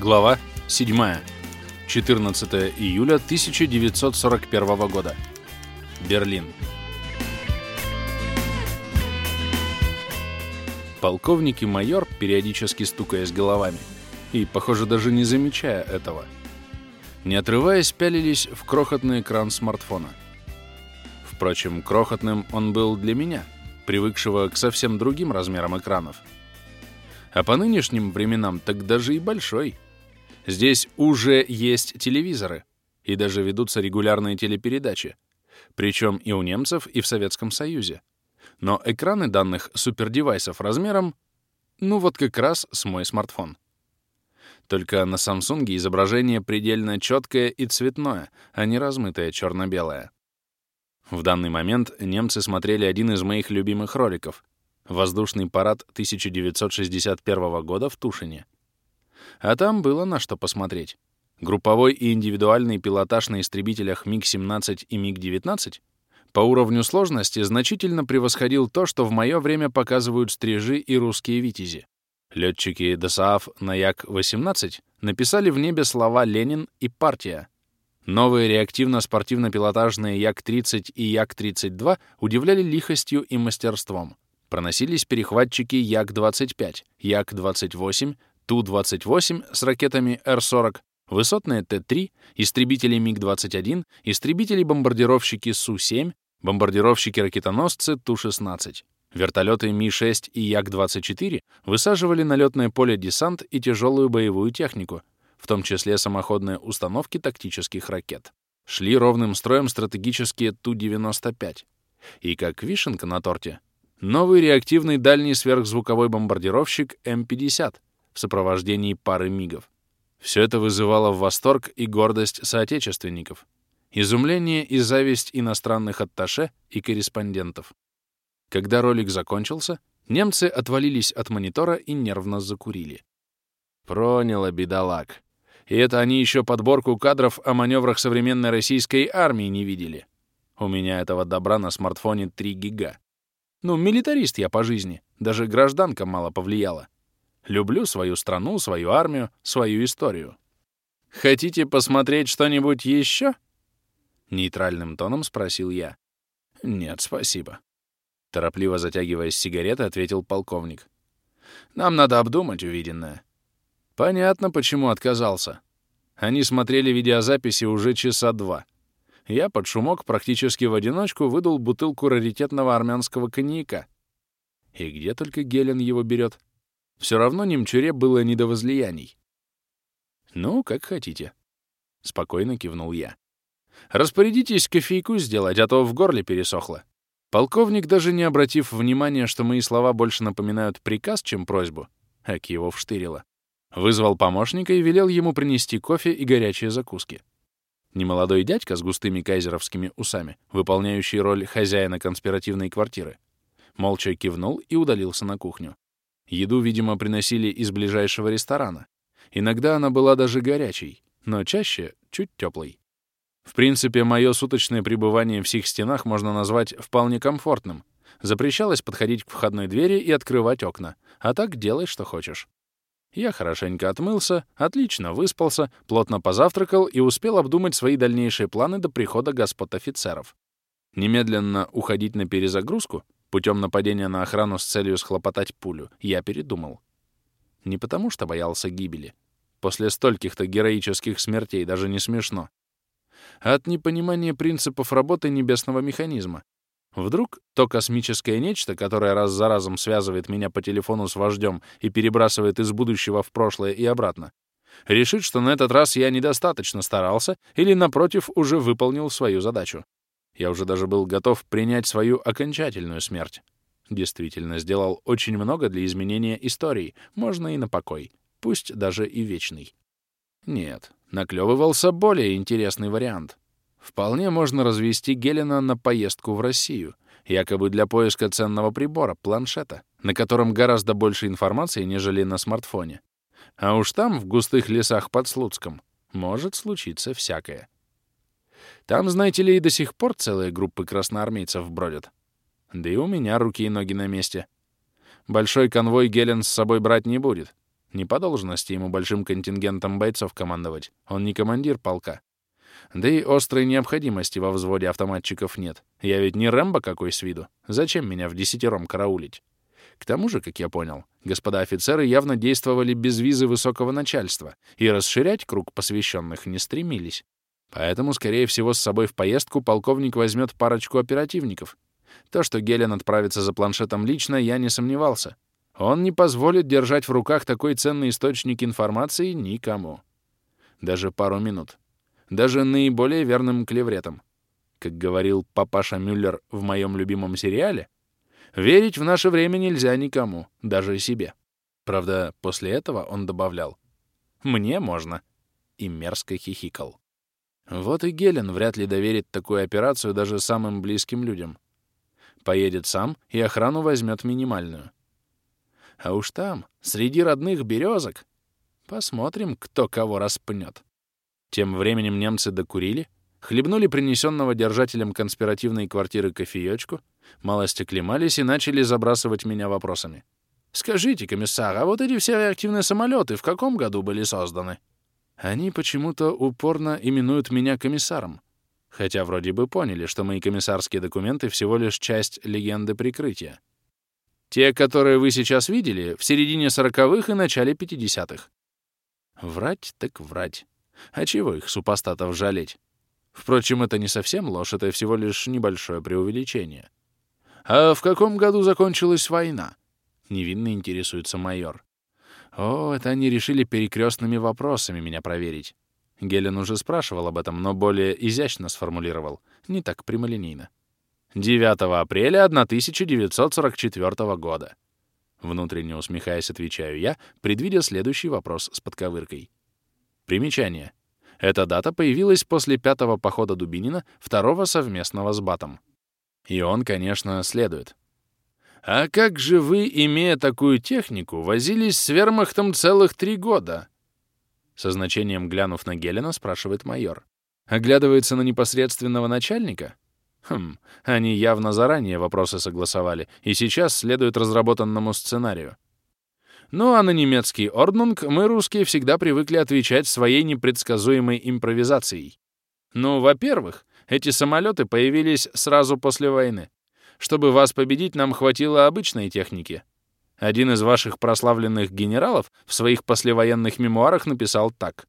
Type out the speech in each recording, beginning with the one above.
Глава 7. 14 июля 1941 года. Берлин. Полковник и майор, периодически стукаясь головами, и, похоже, даже не замечая этого, не отрываясь, пялились в крохотный экран смартфона. Впрочем, крохотным он был для меня, привыкшего к совсем другим размерам экранов. А по нынешним временам так даже и большой — Здесь уже есть телевизоры, и даже ведутся регулярные телепередачи, причем и у немцев, и в Советском Союзе. Но экраны данных супердевайсов размером, ну вот как раз с мой смартфон. Только на Samsung изображение предельно четкое и цветное, а не размытое черно-белое. В данный момент немцы смотрели один из моих любимых роликов — «Воздушный парад 1961 года в Тушине». А там было на что посмотреть. Групповой и индивидуальный пилотаж на истребителях МиГ-17 и МиГ-19 по уровню сложности значительно превосходил то, что в мое время показывают стрижи и русские витязи. Летчики ДСААФ на Як-18 написали в небе слова «Ленин» и «Партия». Новые реактивно-спортивно-пилотажные Як-30 и Як-32 удивляли лихостью и мастерством. Проносились перехватчики Як-25, Як-28, Ту-28 с ракетами Р-40, высотные Т-3, истребители МиГ-21, истребители-бомбардировщики Су-7, бомбардировщики-ракетоносцы Ту-16. Вертолеты Ми-6 и Як-24 высаживали на летное поле десант и тяжелую боевую технику, в том числе самоходные установки тактических ракет. Шли ровным строем стратегические Ту-95. И как вишенка на торте, новый реактивный дальний сверхзвуковой бомбардировщик М-50 — в сопровождении пары мигов. Все это вызывало восторг и гордость соотечественников, изумление и зависть иностранных атташе и корреспондентов. Когда ролик закончился, немцы отвалились от монитора и нервно закурили. Проняло бедолаг. И это они еще подборку кадров о маневрах современной российской армии не видели. У меня этого добра на смартфоне 3 гига. Ну, милитарист я по жизни. Даже гражданка мало повлияла. Люблю свою страну, свою армию, свою историю. Хотите посмотреть что-нибудь еще? Нейтральным тоном спросил я. Нет, спасибо. Торопливо затягиваясь сигареты, ответил полковник. Нам надо обдумать увиденное. Понятно, почему отказался. Они смотрели видеозаписи уже часа два. Я под шумок практически в одиночку выдал бутылку раритетного армянского коньяка. И где только Гелен его берет? Все равно немчуре было не до возлияний. «Ну, как хотите», — спокойно кивнул я. «Распорядитесь кофейку сделать, а то в горле пересохло». Полковник, даже не обратив внимания, что мои слова больше напоминают приказ, чем просьбу, Ак его вштырило, вызвал помощника и велел ему принести кофе и горячие закуски. Немолодой дядька с густыми кайзеровскими усами, выполняющий роль хозяина конспиративной квартиры, молча кивнул и удалился на кухню. Еду, видимо, приносили из ближайшего ресторана. Иногда она была даже горячей, но чаще чуть теплой. В принципе, мое суточное пребывание в сих стенах можно назвать вполне комфортным. Запрещалось подходить к входной двери и открывать окна, а так делай, что хочешь. Я хорошенько отмылся, отлично выспался, плотно позавтракал и успел обдумать свои дальнейшие планы до прихода господ офицеров. Немедленно уходить на перезагрузку Путем нападения на охрану с целью схлопотать пулю я передумал. Не потому что боялся гибели. После стольких-то героических смертей даже не смешно. А от непонимания принципов работы небесного механизма. Вдруг то космическое нечто, которое раз за разом связывает меня по телефону с вождем и перебрасывает из будущего в прошлое и обратно, решит, что на этот раз я недостаточно старался или, напротив, уже выполнил свою задачу. Я уже даже был готов принять свою окончательную смерть. Действительно, сделал очень много для изменения истории, можно и на покой, пусть даже и вечный. Нет, наклевывался более интересный вариант. Вполне можно развести Гелена на поездку в Россию, якобы для поиска ценного прибора, планшета, на котором гораздо больше информации, нежели на смартфоне. А уж там, в густых лесах под Слуцком, может случиться всякое. Там, знаете ли, и до сих пор целые группы красноармейцев бродят. Да и у меня руки и ноги на месте. Большой конвой Гелен с собой брать не будет. Не по должности ему большим контингентом бойцов командовать. Он не командир полка. Да и острой необходимости во взводе автоматчиков нет. Я ведь не Рэмбо какой с виду. Зачем меня в десятером караулить? К тому же, как я понял, господа офицеры явно действовали без визы высокого начальства и расширять круг посвященных не стремились. Поэтому, скорее всего, с собой в поездку полковник возьмет парочку оперативников. То, что Гелен отправится за планшетом лично, я не сомневался. Он не позволит держать в руках такой ценный источник информации никому. Даже пару минут. Даже наиболее верным клевретом. Как говорил папаша Мюллер в моем любимом сериале, верить в наше время нельзя никому, даже себе. Правда, после этого он добавлял «мне можно» и мерзко хихикал. Вот и Гелен вряд ли доверит такую операцию даже самым близким людям. Поедет сам и охрану возьмет минимальную. А уж там, среди родных березок, посмотрим, кто кого распнет. Тем временем немцы докурили, хлебнули принесенного держателем конспиративной квартиры кофеечку, малость оклемались и начали забрасывать меня вопросами. «Скажите, комиссар, а вот эти все реактивные самолеты в каком году были созданы?» Они почему-то упорно именуют меня комиссаром, хотя вроде бы поняли, что мои комиссарские документы всего лишь часть легенды прикрытия. Те, которые вы сейчас видели, в середине сороковых и начале пятидесятых. Врать так врать. А чего их, супостатов, жалеть? Впрочем, это не совсем ложь, это всего лишь небольшое преувеличение. «А в каком году закончилась война?» — невинно интересуется майор. «О, это они решили перекрестными вопросами меня проверить». Гелен уже спрашивал об этом, но более изящно сформулировал, не так прямолинейно. 9 апреля 1944 года. Внутренне усмехаясь, отвечаю я, предвидя следующий вопрос с подковыркой. Примечание. Эта дата появилась после пятого похода Дубинина, второго совместного с Батом. И он, конечно, следует. «А как же вы, имея такую технику, возились с вермахтом целых три года?» Со значением глянув на Гелена, спрашивает майор. Оглядывается на непосредственного начальника? Хм, они явно заранее вопросы согласовали, и сейчас следует разработанному сценарию. Ну а на немецкий орднунг мы, русские, всегда привыкли отвечать своей непредсказуемой импровизацией. Ну, во-первых, эти самолеты появились сразу после войны. Чтобы вас победить, нам хватило обычной техники. Один из ваших прославленных генералов в своих послевоенных мемуарах написал так.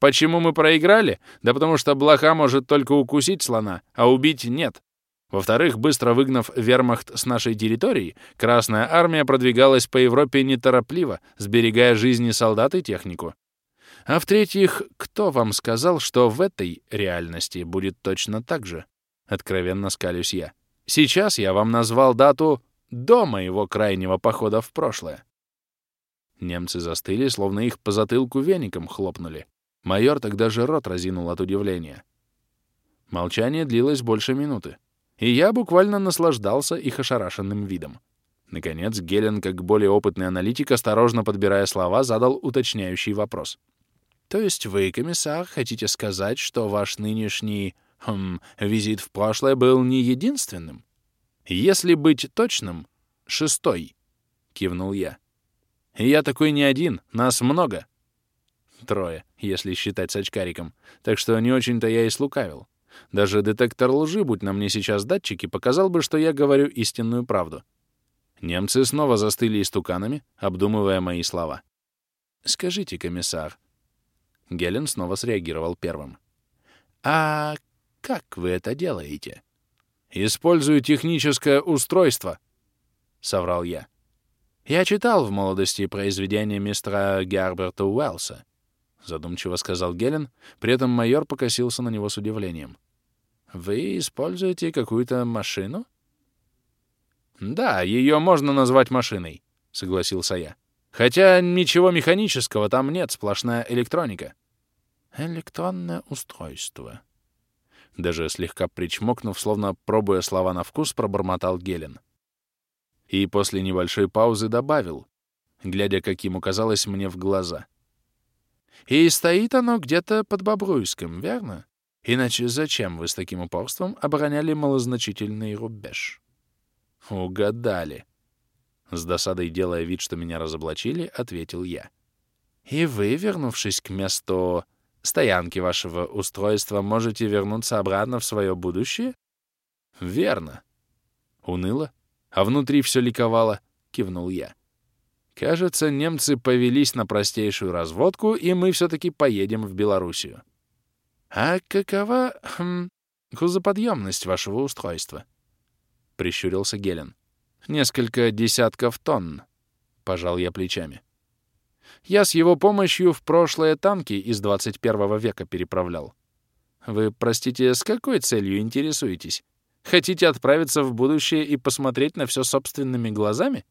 Почему мы проиграли? Да потому что блоха может только укусить слона, а убить нет. Во-вторых, быстро выгнав вермахт с нашей территории, Красная Армия продвигалась по Европе неторопливо, сберегая жизни солдат и технику. А в-третьих, кто вам сказал, что в этой реальности будет точно так же? Откровенно скалюсь я. Сейчас я вам назвал дату до моего крайнего похода в прошлое. Немцы застыли, словно их по затылку веником хлопнули. Майор тогда же рот разинул от удивления. Молчание длилось больше минуты, и я буквально наслаждался их ошарашенным видом. Наконец, Гелен, как более опытный аналитик, осторожно подбирая слова, задал уточняющий вопрос. «То есть вы, комиссар, хотите сказать, что ваш нынешний хм, визит в прошлое был не единственным?» «Если быть точным, шестой», — кивнул я. «Я такой не один, нас много». Трое, если считать с очкариком. Так что не очень-то я и слукавил. Даже детектор лжи, будь на мне сейчас датчики, показал бы, что я говорю истинную правду. Немцы снова застыли истуканами, обдумывая мои слова. «Скажите, комиссар...» Гелен снова среагировал первым. «А как вы это делаете?» «Использую техническое устройство», — соврал я. «Я читал в молодости произведения мистера Герберта Уэллса. — задумчиво сказал Гелен, при этом майор покосился на него с удивлением. «Вы используете какую-то машину?» «Да, ее можно назвать машиной», — согласился я. «Хотя ничего механического там нет, сплошная электроника». «Электронное устройство». Даже слегка причмокнув, словно пробуя слова на вкус, пробормотал Гелен. И после небольшой паузы добавил, глядя, как ему казалось мне в глаза — и стоит оно где-то под Бобруйском, верно? Иначе зачем вы с таким упорством обороняли малозначительный рубеж? Угадали. С досадой делая вид, что меня разоблачили, ответил я. И вы, вернувшись к месту стоянки вашего устройства, можете вернуться обратно в свое будущее? Верно. Уныло, а внутри все ликовало, кивнул я. Кажется, немцы повелись на простейшую разводку, и мы все-таки поедем в Белоруссию. А какова хм, грузоподъемность вашего устройства? Прищурился Гелен. Несколько десятков тонн, пожал я плечами. Я с его помощью в прошлые танки из 21 века переправлял. Вы, простите, с какой целью интересуетесь? Хотите отправиться в будущее и посмотреть на все собственными глазами?